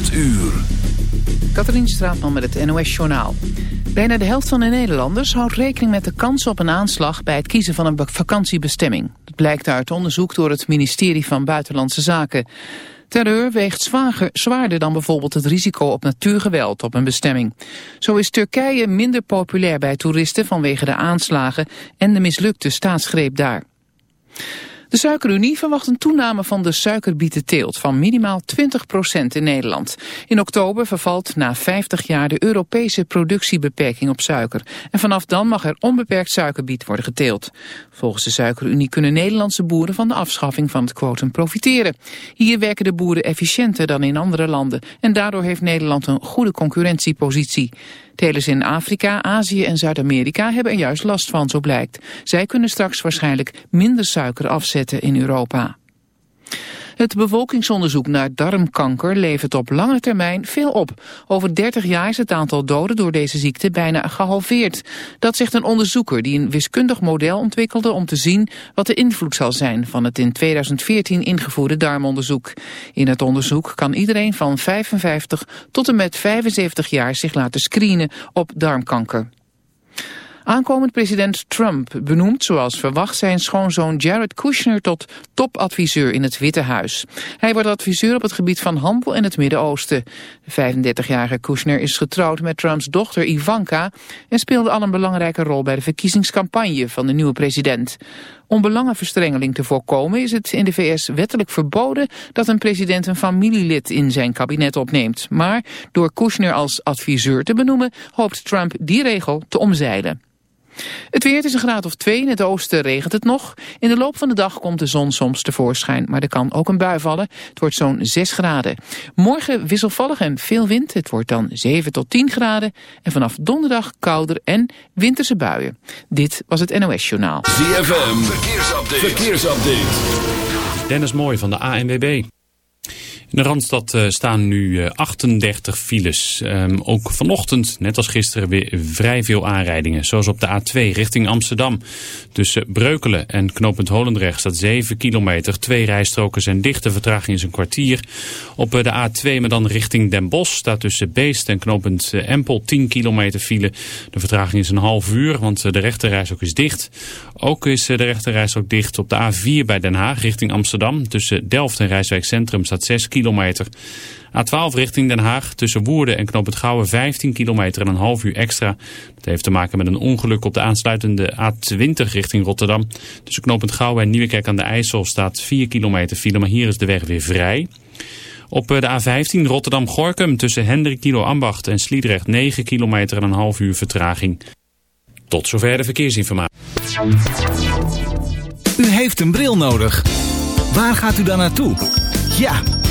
8 uur. Katrien Straatman met het NOS-journaal. Bijna de helft van de Nederlanders houdt rekening met de kans op een aanslag bij het kiezen van een vakantiebestemming. Dat blijkt uit onderzoek door het ministerie van Buitenlandse Zaken. Terreur weegt zwaarder dan bijvoorbeeld het risico op natuurgeweld op een bestemming. Zo is Turkije minder populair bij toeristen vanwege de aanslagen en de mislukte staatsgreep daar. De Suikerunie verwacht een toename van de suikerbietenteelt van minimaal 20% in Nederland. In oktober vervalt na 50 jaar de Europese productiebeperking op suiker. En vanaf dan mag er onbeperkt suikerbiet worden geteeld. Volgens de Suikerunie kunnen Nederlandse boeren van de afschaffing van het quotum profiteren. Hier werken de boeren efficiënter dan in andere landen. En daardoor heeft Nederland een goede concurrentiepositie. Telers in Afrika, Azië en Zuid-Amerika hebben er juist last van, zo blijkt. Zij kunnen straks waarschijnlijk minder suiker afzetten in Europa. Het bevolkingsonderzoek naar darmkanker levert op lange termijn veel op. Over 30 jaar is het aantal doden door deze ziekte bijna gehalveerd. Dat zegt een onderzoeker die een wiskundig model ontwikkelde om te zien wat de invloed zal zijn van het in 2014 ingevoerde darmonderzoek. In het onderzoek kan iedereen van 55 tot en met 75 jaar zich laten screenen op darmkanker. Aankomend president Trump benoemt zoals verwacht zijn schoonzoon Jared Kushner tot topadviseur in het Witte Huis. Hij wordt adviseur op het gebied van handel en het Midden-Oosten. De 35-jarige Kushner is getrouwd met Trumps dochter Ivanka en speelde al een belangrijke rol bij de verkiezingscampagne van de nieuwe president. Om belangenverstrengeling te voorkomen is het in de VS wettelijk verboden dat een president een familielid in zijn kabinet opneemt. Maar door Kushner als adviseur te benoemen hoopt Trump die regel te omzeilen. Het weer is een graad of 2. In het oosten regent het nog. In de loop van de dag komt de zon soms tevoorschijn. Maar er kan ook een bui vallen. Het wordt zo'n 6 graden. Morgen wisselvallig en veel wind. Het wordt dan 7 tot 10 graden. En vanaf donderdag kouder en winterse buien. Dit was het NOS Journaal. ZFM. Verkeersupdate. Verkeersupdate. Dennis Mooi van de ANWB. In de Randstad uh, staan nu uh, 38 files. Um, ook vanochtend, net als gisteren, weer vrij veel aanrijdingen. Zoals op de A2 richting Amsterdam. Tussen Breukelen en knooppunt Holendrecht staat 7 kilometer. Twee rijstroken zijn dicht, de vertraging is een kwartier. Op uh, de A2, maar dan richting Den Bosch, staat tussen Beest en knooppunt Empel 10 kilometer file. De vertraging is een half uur, want de rechterrijstrook is dicht. Ook is de rechterrijstrook dicht op de A4 bij Den Haag richting Amsterdam. Tussen Delft en Rijswijk Centrum staat 6 kilometer kilometer. A12 richting Den Haag tussen Woerden en Knoop het Gouwen 15 kilometer en een half uur extra. Dat heeft te maken met een ongeluk op de aansluitende A20 richting Rotterdam. Tussen Knoop het Gouwen en Nieuwekerk aan de IJssel staat 4 kilometer file, maar hier is de weg weer vrij. Op eh, de A15 Rotterdam-Gorkum tussen Hendrik Kilo Ambacht en Sliedrecht 9 kilometer en een half uur vertraging. Tot zover de verkeersinformatie. U heeft een bril nodig. Waar gaat u dan naartoe? Ja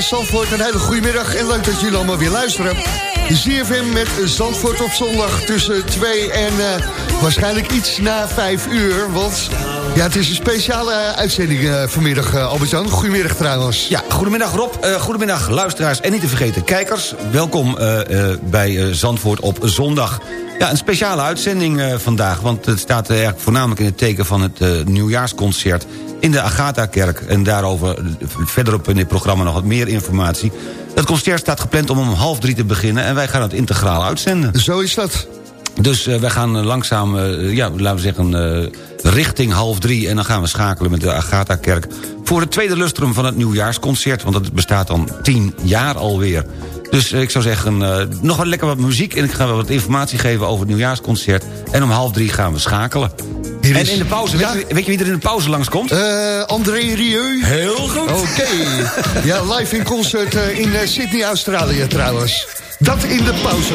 Zandvoort. Een hele goede middag en leuk dat jullie allemaal weer luisteren. ZFM met Zandvoort op zondag tussen 2 en uh, waarschijnlijk iets na 5 uur. Want ja, het is een speciale uitzending uh, vanmiddag, uh, Albert-Jan. Goedemiddag trouwens. Ja, goedemiddag Rob. goedemiddag luisteraars en niet te vergeten kijkers. Welkom bij Zandvoort op zondag. Ja, een speciale uitzending vandaag, want het staat eigenlijk voornamelijk in het teken van het nieuwjaarsconcert in de Agatha-kerk. En daarover verderop in dit programma nog wat meer informatie. Het concert staat gepland om om half drie te beginnen... en wij gaan het integraal uitzenden. Zo is dat. Dus uh, wij gaan langzaam, uh, ja, laten we zeggen, uh, richting half drie... en dan gaan we schakelen met de Agatha-kerk... voor het tweede lustrum van het nieuwjaarsconcert... want dat bestaat dan tien jaar alweer. Dus ik zou zeggen, nog wat lekker wat muziek... en ik ga wat informatie geven over het nieuwjaarsconcert... en om half drie gaan we schakelen. En in de pauze, weet, je, weet, je, wie er in de pauze langskomt? Uh, André Rieu. Heel goed. Oké. ja, live in concert in Sydney, Australië trouwens. Dat in de pauze.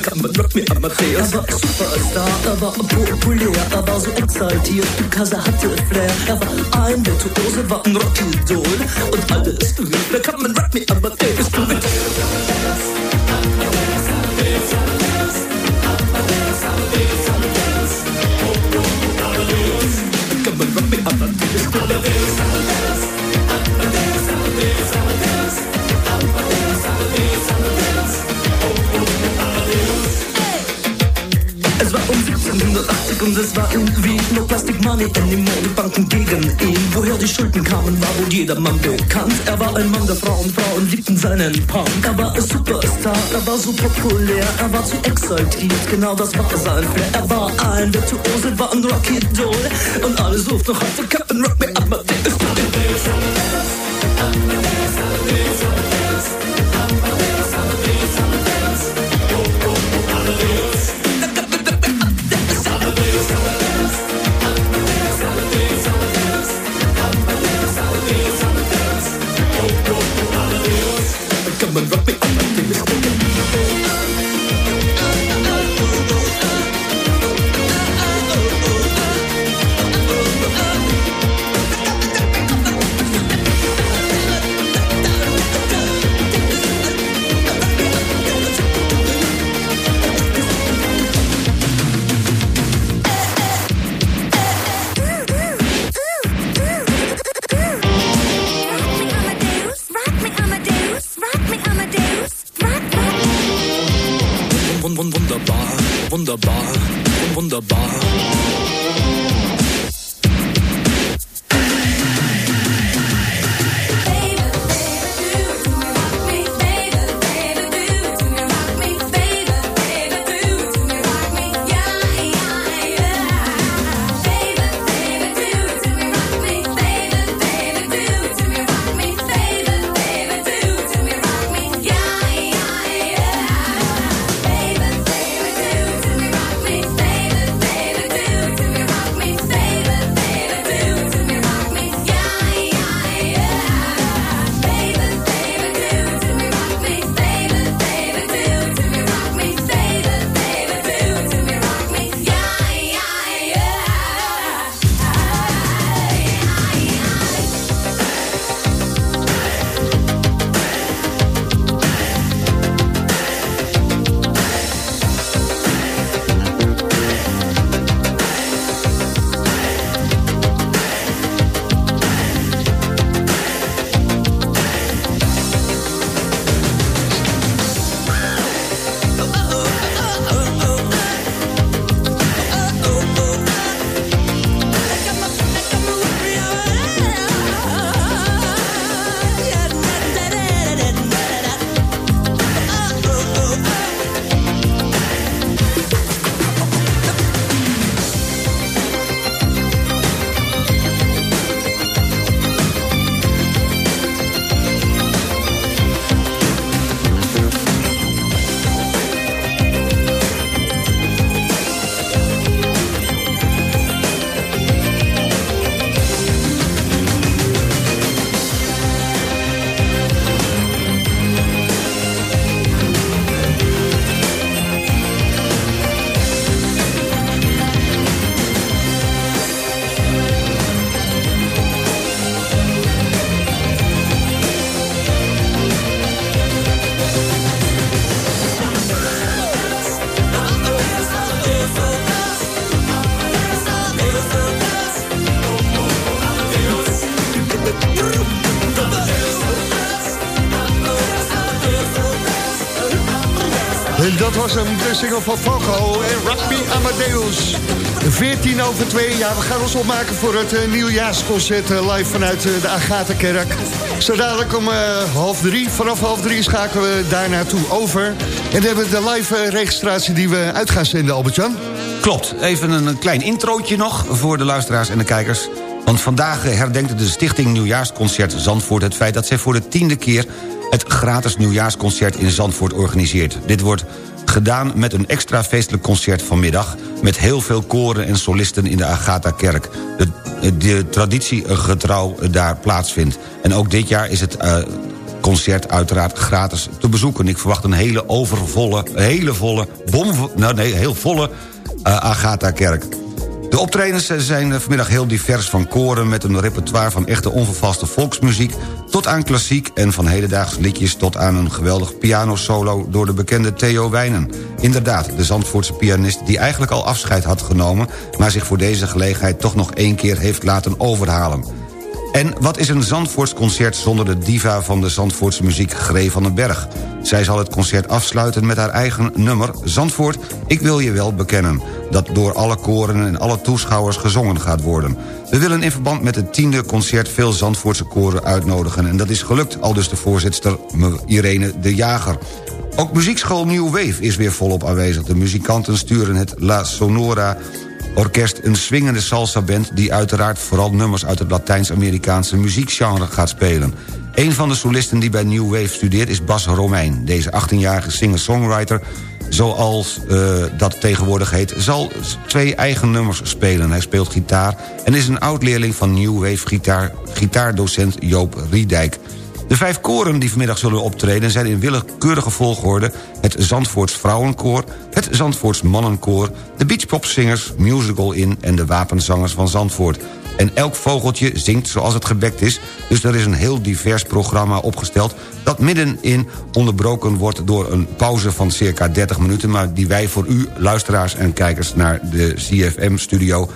kann man Rock me Amadeus. Er war Superstar, er war populär, er war so exaltiert, er hatte Flair. Er war ein Virtuose, war ein Rockidol. Und alles na kann man Rock me Amadeus. Du jedermann bekannt. Er war ein Mann der Frauen, Frauen liebten seinen Punk. Er war ein Superstar, er war so populär, er war zu exaltiert, genau das war sein Flair. Er war ein Virtuose, war ein Rocky Doll. Und alle suchten noch heute Captain Rock Me Amadeus. Single van Fogo en Rugby Amadeus. 14 over 2, ja, we gaan ons opmaken voor het uh, nieuwjaarsconcert uh, live vanuit uh, de Agatha-kerk. Zo dadelijk om half drie, vanaf half drie schakelen we daar naartoe over. En dan hebben we de live registratie die we uit gaan zenden, Albert-Jan. Klopt, even een klein introotje nog voor de luisteraars en de kijkers. Want vandaag herdenkt de Stichting Nieuwjaarsconcert Zandvoort... het feit dat zij voor de tiende keer het gratis nieuwjaarsconcert in Zandvoort organiseert. Dit wordt gedaan met een extra feestelijk concert vanmiddag... met heel veel koren en solisten in de Agatha-kerk. De, de traditiegetrouw daar plaatsvindt. En ook dit jaar is het uh, concert uiteraard gratis te bezoeken. Ik verwacht een hele overvolle, hele volle, bom, nou nee, heel volle uh, Agatha-kerk. De optredens zijn vanmiddag heel divers van koren... met een repertoire van echte onvervaste volksmuziek... tot aan klassiek en van hedendaags liedjes... tot aan een geweldig pianosolo door de bekende Theo Wijnen. Inderdaad, de Zandvoortse pianist die eigenlijk al afscheid had genomen... maar zich voor deze gelegenheid toch nog één keer heeft laten overhalen. En wat is een Zandvoorts concert zonder de diva van de Zandvoortse muziek Gree van den Berg? Zij zal het concert afsluiten met haar eigen nummer Zandvoort, ik wil je wel bekennen. Dat door alle koren en alle toeschouwers gezongen gaat worden. We willen in verband met het tiende concert veel Zandvoortse koren uitnodigen. En dat is gelukt, al dus de voorzitter Irene de Jager. Ook muziekschool New Wave is weer volop aanwezig. De muzikanten sturen het La Sonora Orkest een swingende salsa-band... die uiteraard vooral nummers uit het Latijns-Amerikaanse muziekgenre gaat spelen. Een van de solisten die bij New Wave studeert is Bas Romein. Deze 18-jarige singer-songwriter, zoals uh, dat tegenwoordig heet... zal twee eigen nummers spelen. Hij speelt gitaar en is een oud-leerling van New Wave gitaar, gitaardocent Joop Riedijk... De vijf koren die vanmiddag zullen optreden... zijn in willekeurige volgorde het Zandvoorts Vrouwenkoor... het Zandvoorts Mannenkoor, de Beachpopzingers, Musical In... en de Wapenzangers van Zandvoort. En elk vogeltje zingt zoals het gebekt is... dus er is een heel divers programma opgesteld... dat middenin onderbroken wordt door een pauze van circa 30 minuten... maar die wij voor u, luisteraars en kijkers naar de CFM-studio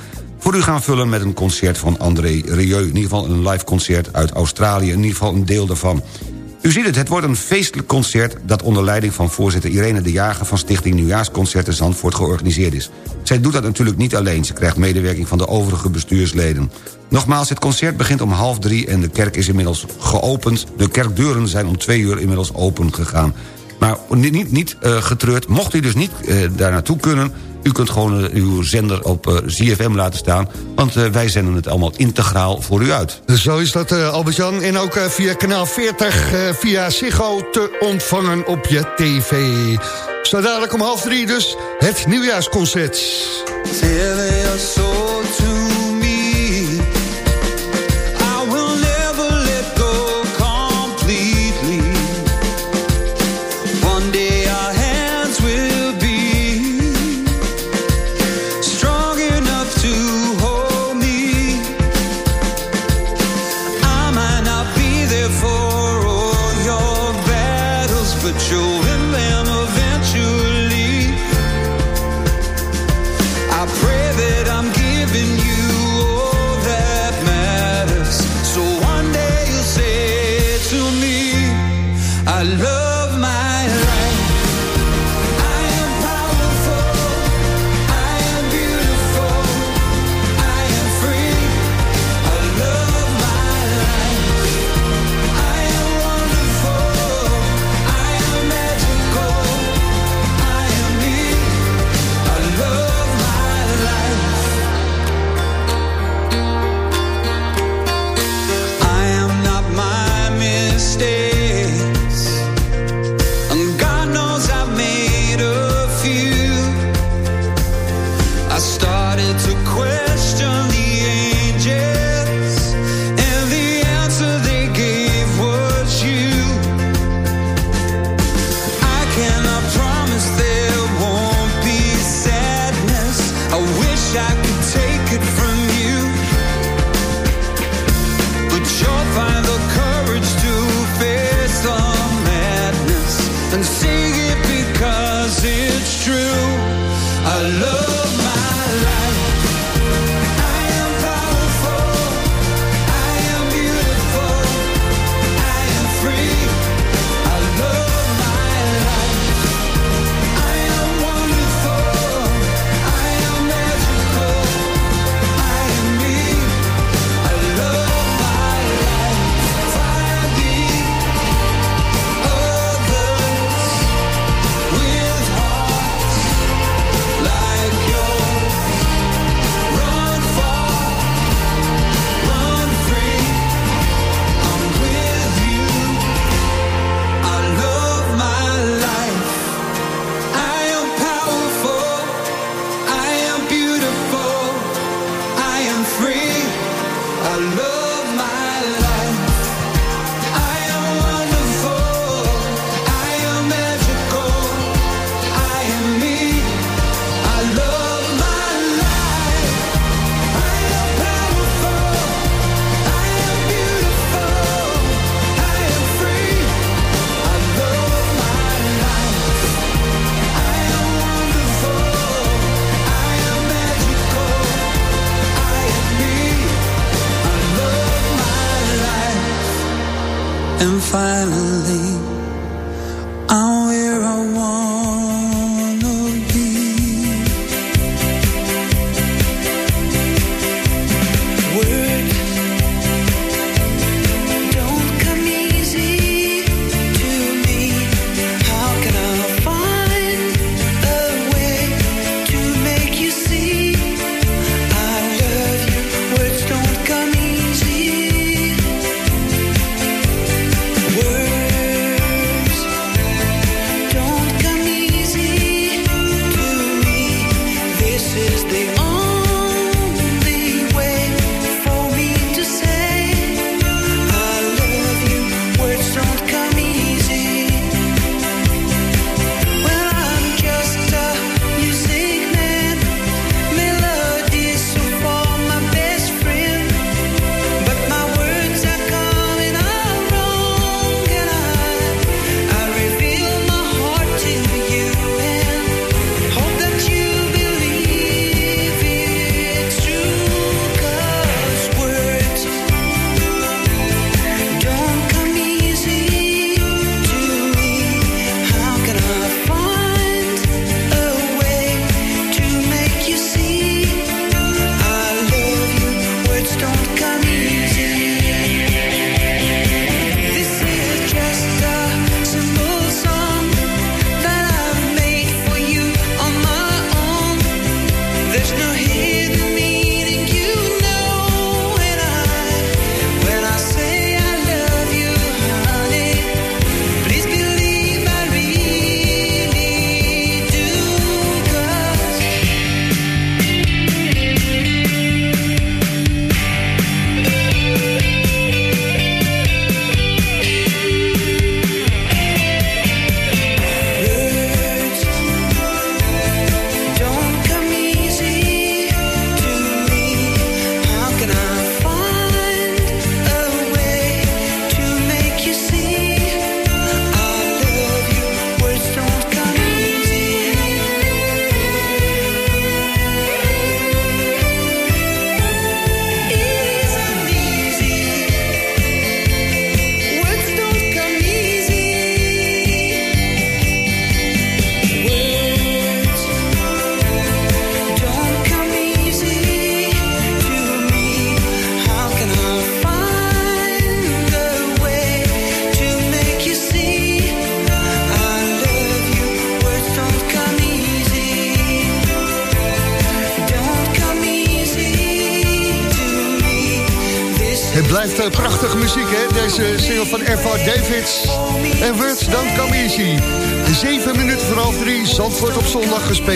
voor u gaan vullen met een concert van André Rieu. In ieder geval een live concert uit Australië. In ieder geval een deel daarvan. U ziet het, het wordt een feestelijk concert... dat onder leiding van voorzitter Irene de Jager... van Stichting Nieuwjaarsconcerten Zandvoort georganiseerd is. Zij doet dat natuurlijk niet alleen. Ze krijgt medewerking van de overige bestuursleden. Nogmaals, het concert begint om half drie... en de kerk is inmiddels geopend. De kerkdeuren zijn om twee uur inmiddels open gegaan. Maar niet, niet, niet uh, getreurd, mocht u dus niet uh, daar naartoe kunnen... U kunt gewoon uh, uw zender op uh, ZFM laten staan... want uh, wij zenden het allemaal integraal voor u uit. Zo is dat, Albert-Jan. En ook via kanaal 40, via Ziggo te ontvangen op je tv. Zo dadelijk om half drie dus het nieuwjaarsconcert.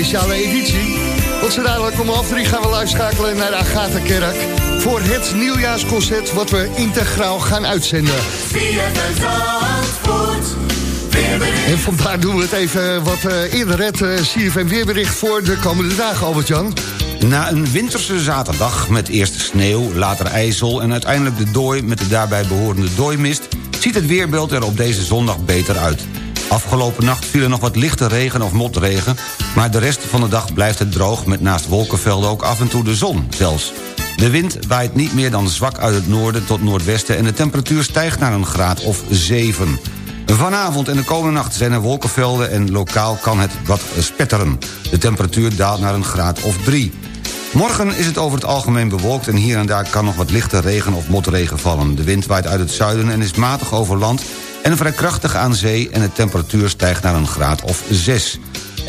Speciale editie. Want zo dadelijk om half drie gaan we schakelen naar de Agatha-kerk... voor het nieuwjaarsconcert wat we integraal gaan uitzenden. En vandaar doen we het even wat eh, eerder, het uh, CFM weerbericht voor de komende dagen, Albert-Jan. Na een winterse zaterdag met eerst sneeuw, later ijzel... en uiteindelijk de dooi met de daarbij behorende dooimist... ziet het weerbeeld er op deze zondag beter uit. Afgelopen nacht viel er nog wat lichte regen of motregen... maar de rest van de dag blijft het droog... met naast wolkenvelden ook af en toe de zon zelfs. De wind waait niet meer dan zwak uit het noorden tot noordwesten... en de temperatuur stijgt naar een graad of 7. Vanavond en de komende nacht zijn er wolkenvelden... en lokaal kan het wat spetteren. De temperatuur daalt naar een graad of 3. Morgen is het over het algemeen bewolkt... en hier en daar kan nog wat lichte regen of motregen vallen. De wind waait uit het zuiden en is matig over land... en vrij krachtig aan zee en de temperatuur stijgt naar een graad of 6.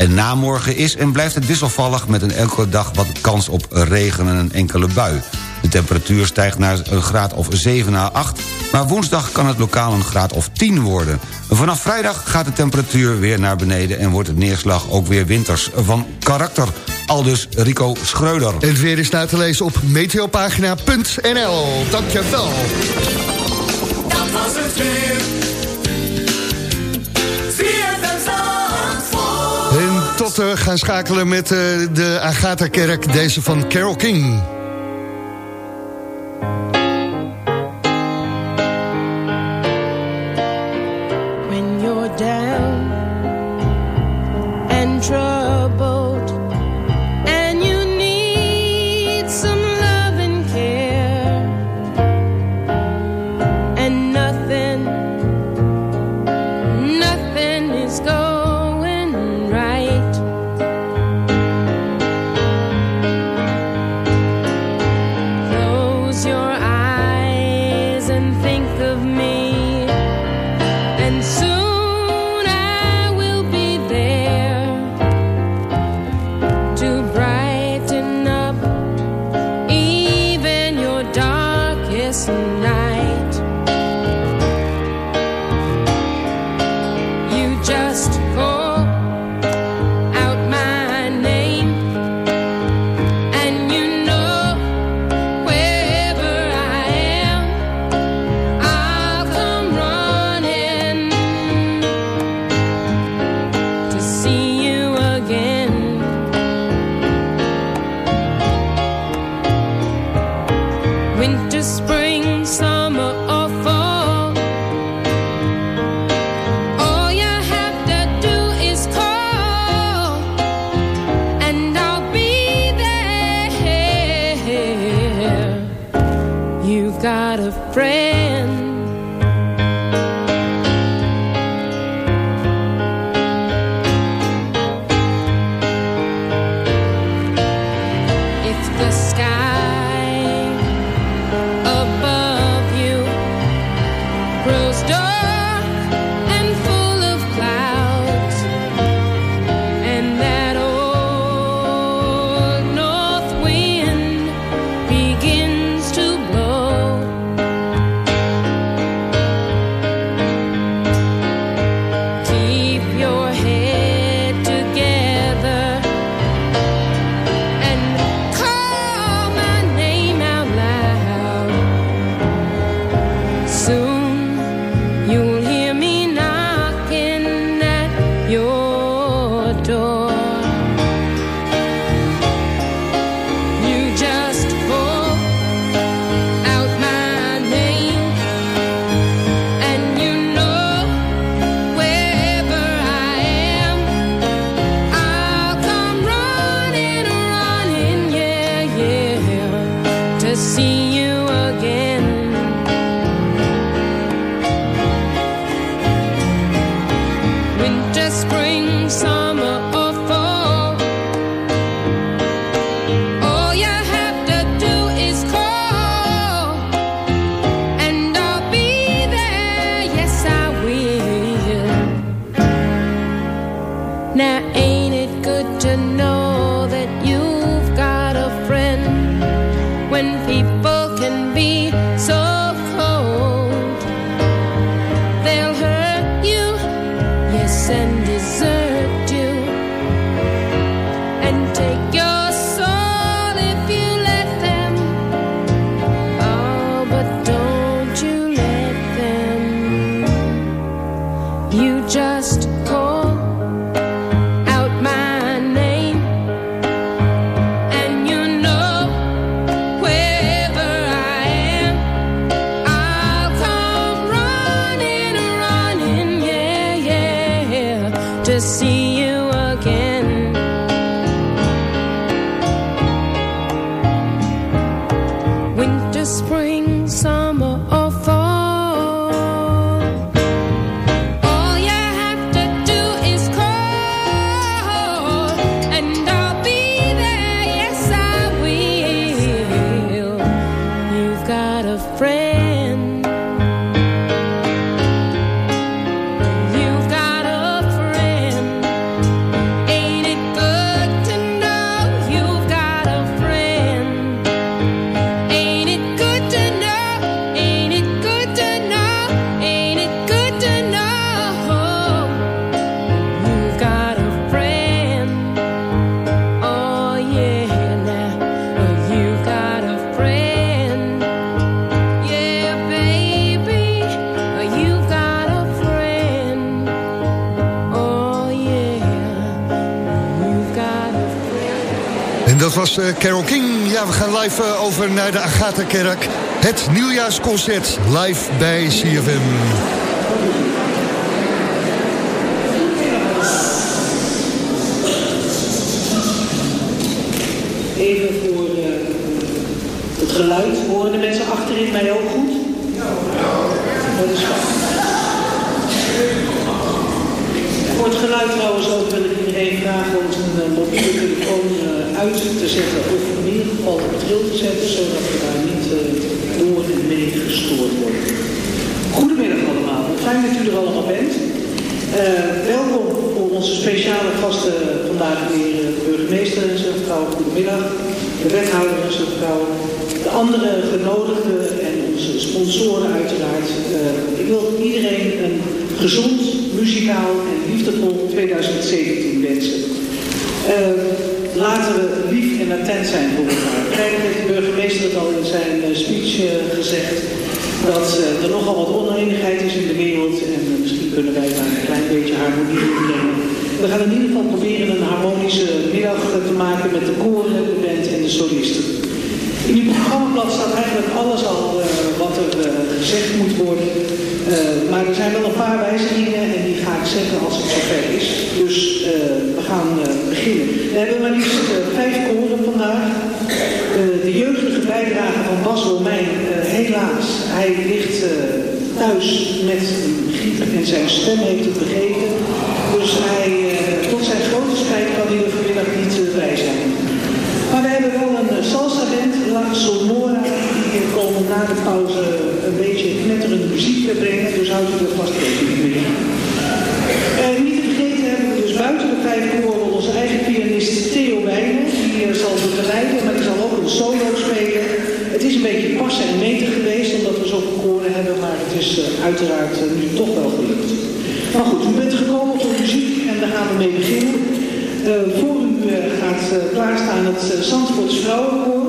En namorgen is en blijft het wisselvallig... met een enkele dag wat kans op regen en een enkele bui. De temperatuur stijgt naar een graad of 7 à 8... maar woensdag kan het lokaal een graad of 10 worden. Vanaf vrijdag gaat de temperatuur weer naar beneden... en wordt het neerslag ook weer winters van karakter. Aldus Rico Schreuder. En het weer is na te lezen op meteopagina.nl. Dankjewel. Dat was het weer. Gaan schakelen met uh, de Agatha-kerk, deze van Carol King. Dat was eh, Carol King. Ja, we gaan live eh, over naar de Agatha-kerk. Het nieuwjaarsconcert live bij CFM. Even voor eh, het geluid. Horen de mensen achterin mij ook goed? Dat is goed. Voor het geluid trouwens ook wil ik iedereen vragen om zijn eh, mobiele telefoon eh, uit te zetten. Of in ieder geval op tril te zetten, zodat we daar niet eh, door en mee gestoord worden. Goedemiddag allemaal. Fijn dat u er allemaal bent. Welkom voor onze speciale gasten vandaag weer de burgemeester en zijn. Goedemiddag. De wethouder en. De andere genodigden en onze sponsoren uiteraard. Ik wil iedereen een gezond, muzikaal en liefdevol 2017 wensen. Eh, laten we lief en attent zijn voor elkaar. Kijk, heeft de burgemeester het al in zijn eh, speech eh, gezegd dat eh, er nogal wat oneenigheid is in de wereld en misschien kunnen wij daar een klein beetje harmonie in brengen. We gaan in ieder geval proberen een harmonische middag te maken met de koren, de band en de solisten. Programmablad staat eigenlijk alles al eh, wat er eh, gezegd moet worden. Eh, maar er zijn wel een paar wijzigingen en die ga ik zeggen als het zover is. Dus we gaan beginnen. We hebben maar liefst vijf koren vandaag. De jeugdige bijdrage van Bas Romein, helaas, hij ligt thuis met griep en zijn stem heeft het begrepen. Dus hij, tot zijn grote spijt kan hij er vanmiddag niet bij zijn. Maar we hebben wel eh, salsa bent La Sonora, die komen na de pauze een beetje knetterende muziek verbrengt, brengen, dus houd u vast rekening mee. En niet te vergeten hebben we dus buiten de vijf koren onze eigen pianist Theo Wijnen, die eh, zal begeleiden, maar die zal ook een solo spelen. Het is een beetje passen en meten geweest, omdat we zoveel koren hebben, maar het is uiteraard nu toch wel gelukt. Maar goed, we bent gekomen voor muziek en daar gaan we mee beginnen u eh, gaat eh, klaarstaan het uh, Zandvoorts Vrouwenkoor.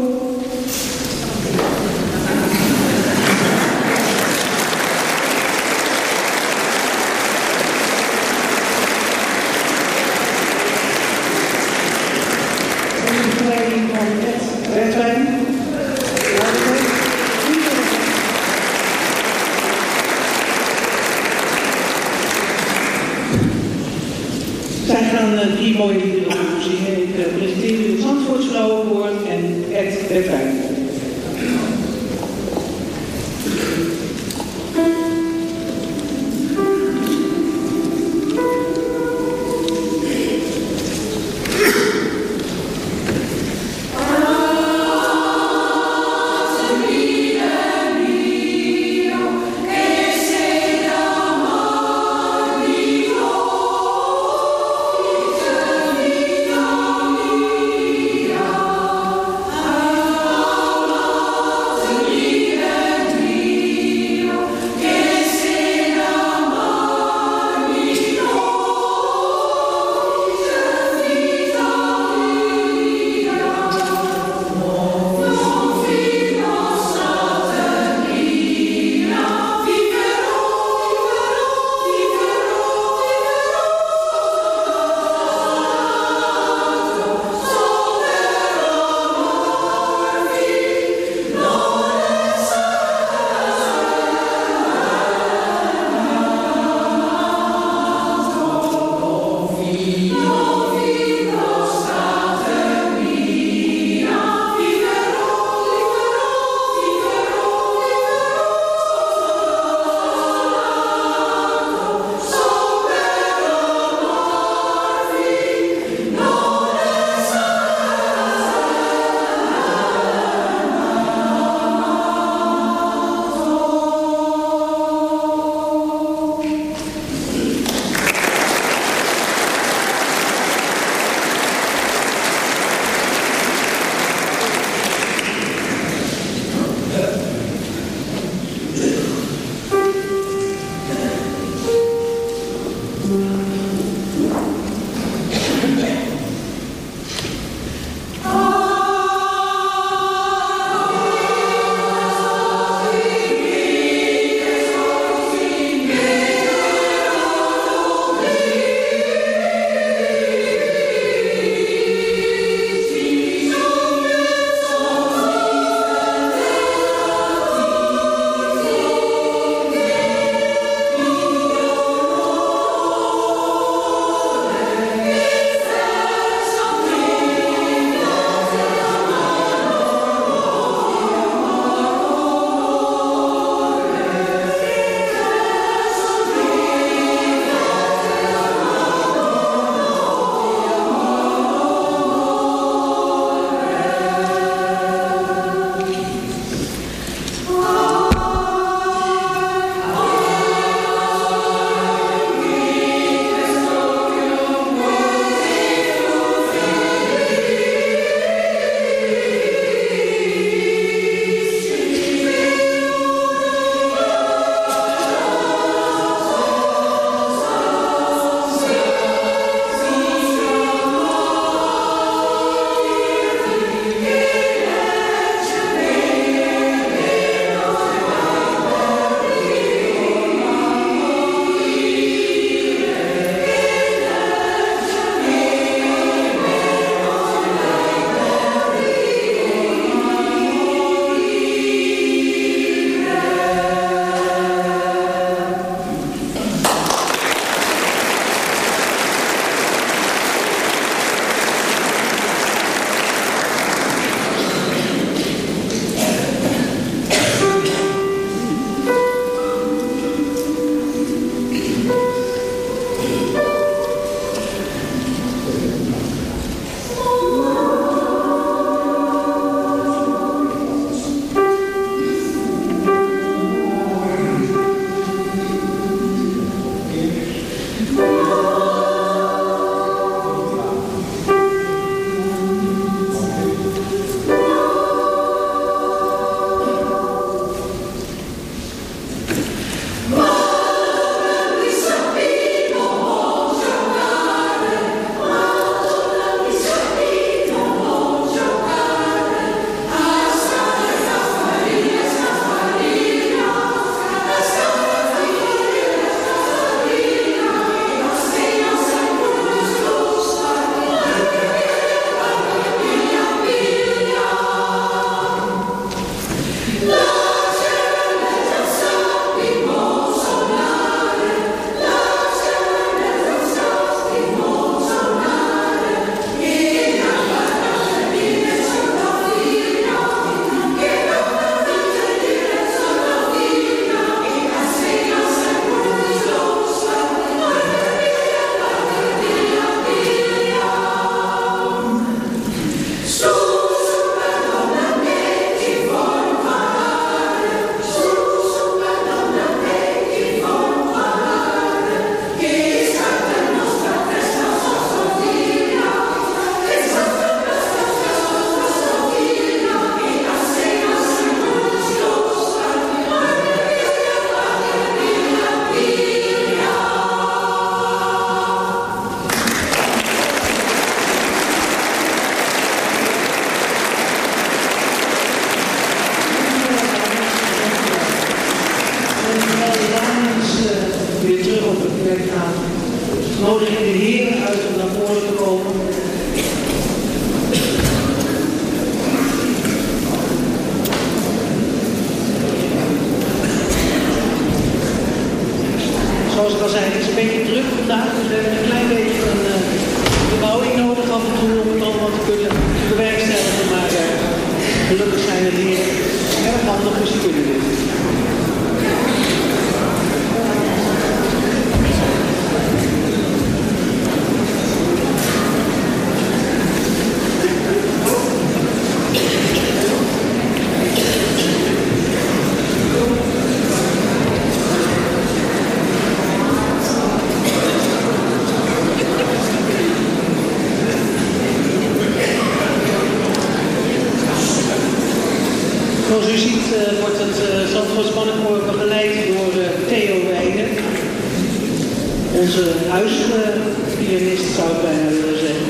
onze huispianist, zou ik bijna willen zeggen.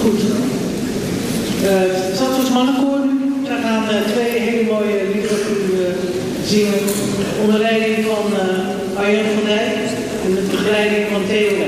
Goed. Eh, uh, Zandvoorts mannenkoor nu. Daar gaan eh, twee hele mooie liederen eh, zingen. Onder leiding van Arjan van Dijk en de begeleiding van Theo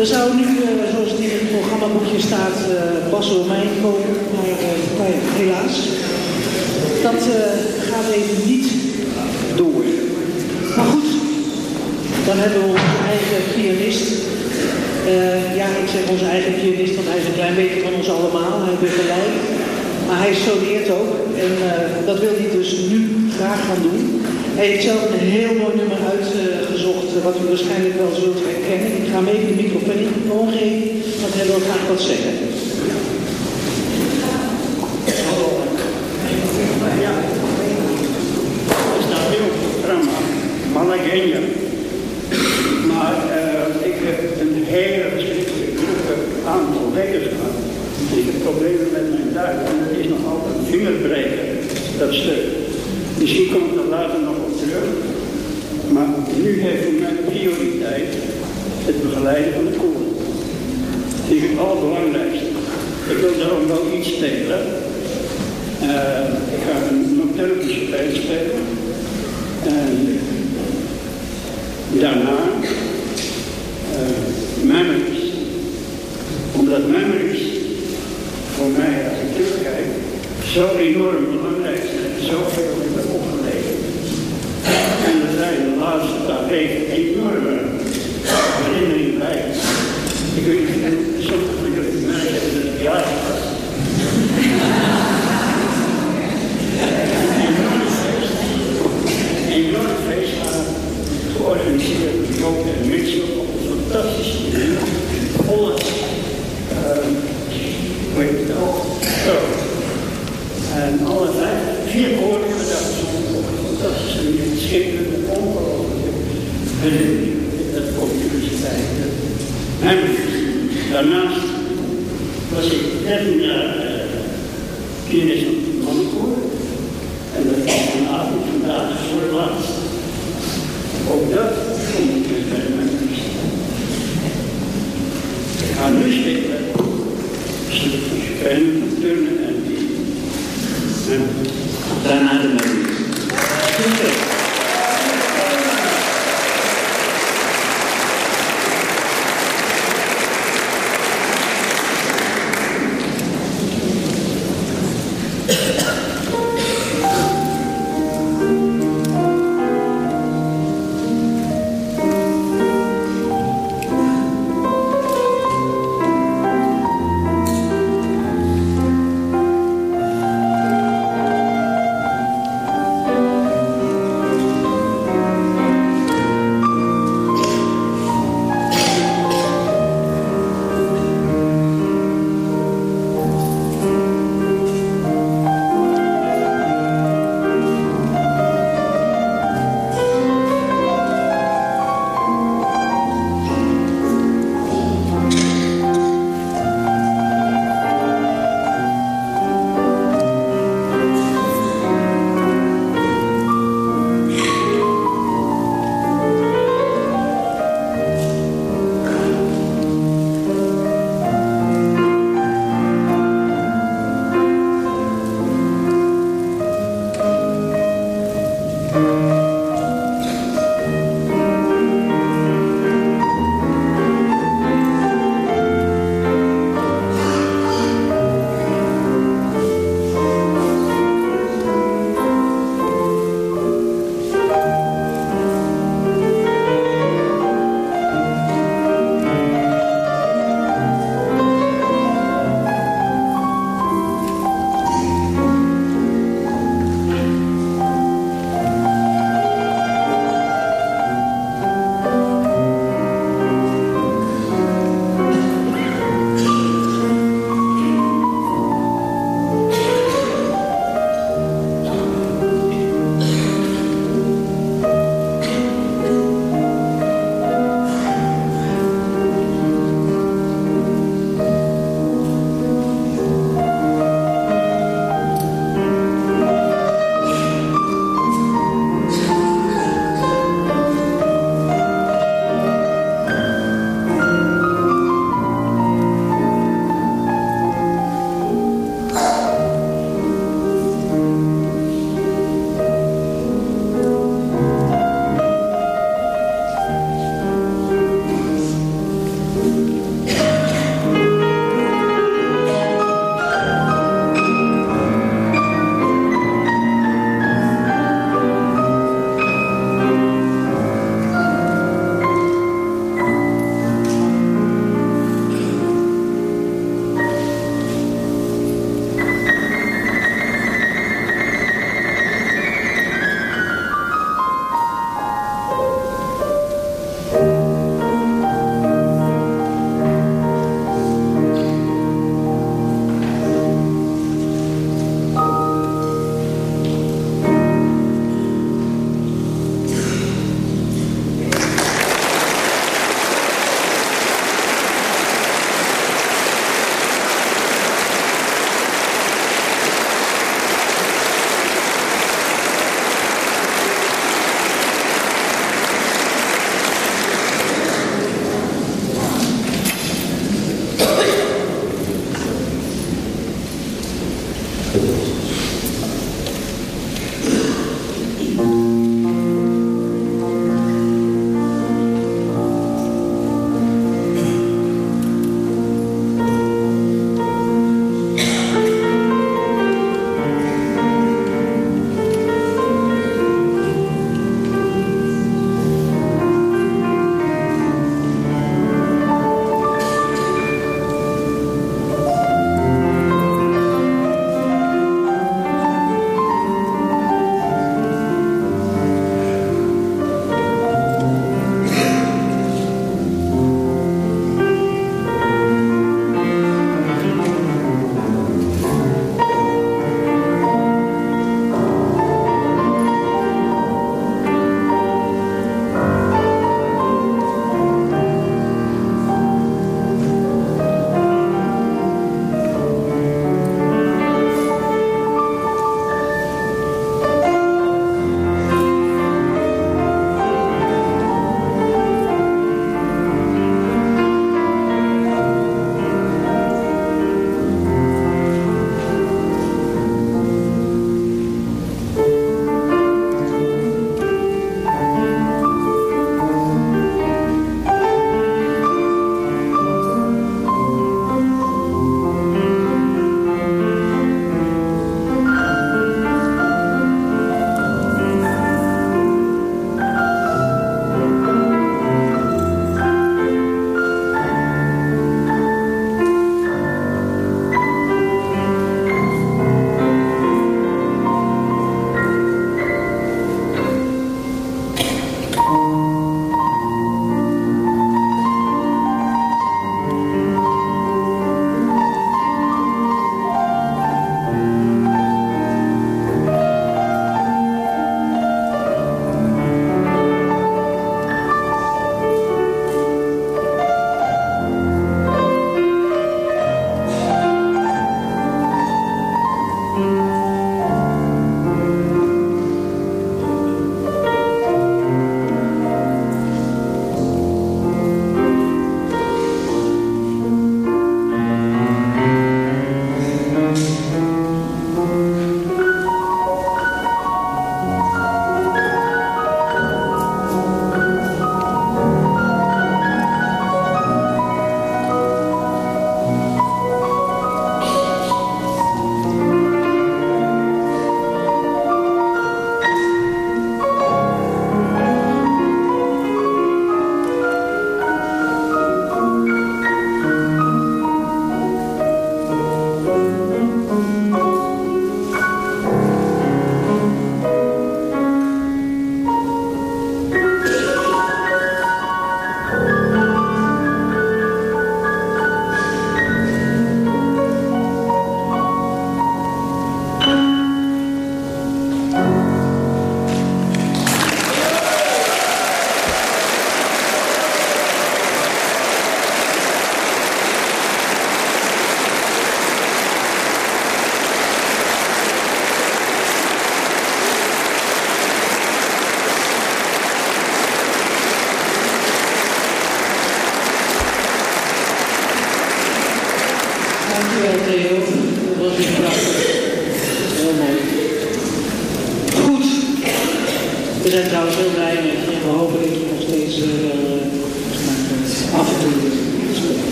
Er zou nu, eh, zoals het in het programmaboekje staat, eh Bas Romein komen, maar eh, helaas. Dat gaat even niet door. Maar goed, dan hebben we onze eigen pianist. Ja, ik zeg onze eigen pianist, want hij is een klein beetje van ons allemaal. Hij begeleidt. Maar hij soleert ook. En dat wil hij dus nu graag gaan doen. Hij heeft zelf een heel mooi nummer uitgezocht, eh, wat u waarschijnlijk wel zult herkennen. Ik ga hem even de microfoon geven, want hij wil graag wat zeggen. Dat nou Malagueña. Maar eh, ik heb een hele verschrikkelijke aantal weken gehad. Ik heb problemen met mijn duim en dat is nog altijd een vingerbreker, dat stuk. Misschien kom ik er later nog Maar nu heeft voor mij prioriteit het begeleiden van de koor. Dat ik het allerbelangrijkste. Ik wil daarom wel iets spelen. Eh, ik ga een nocturne spelen spelen. En daarna eh memories. Omdat memories voor mij, als ik terugkijk, zo enorm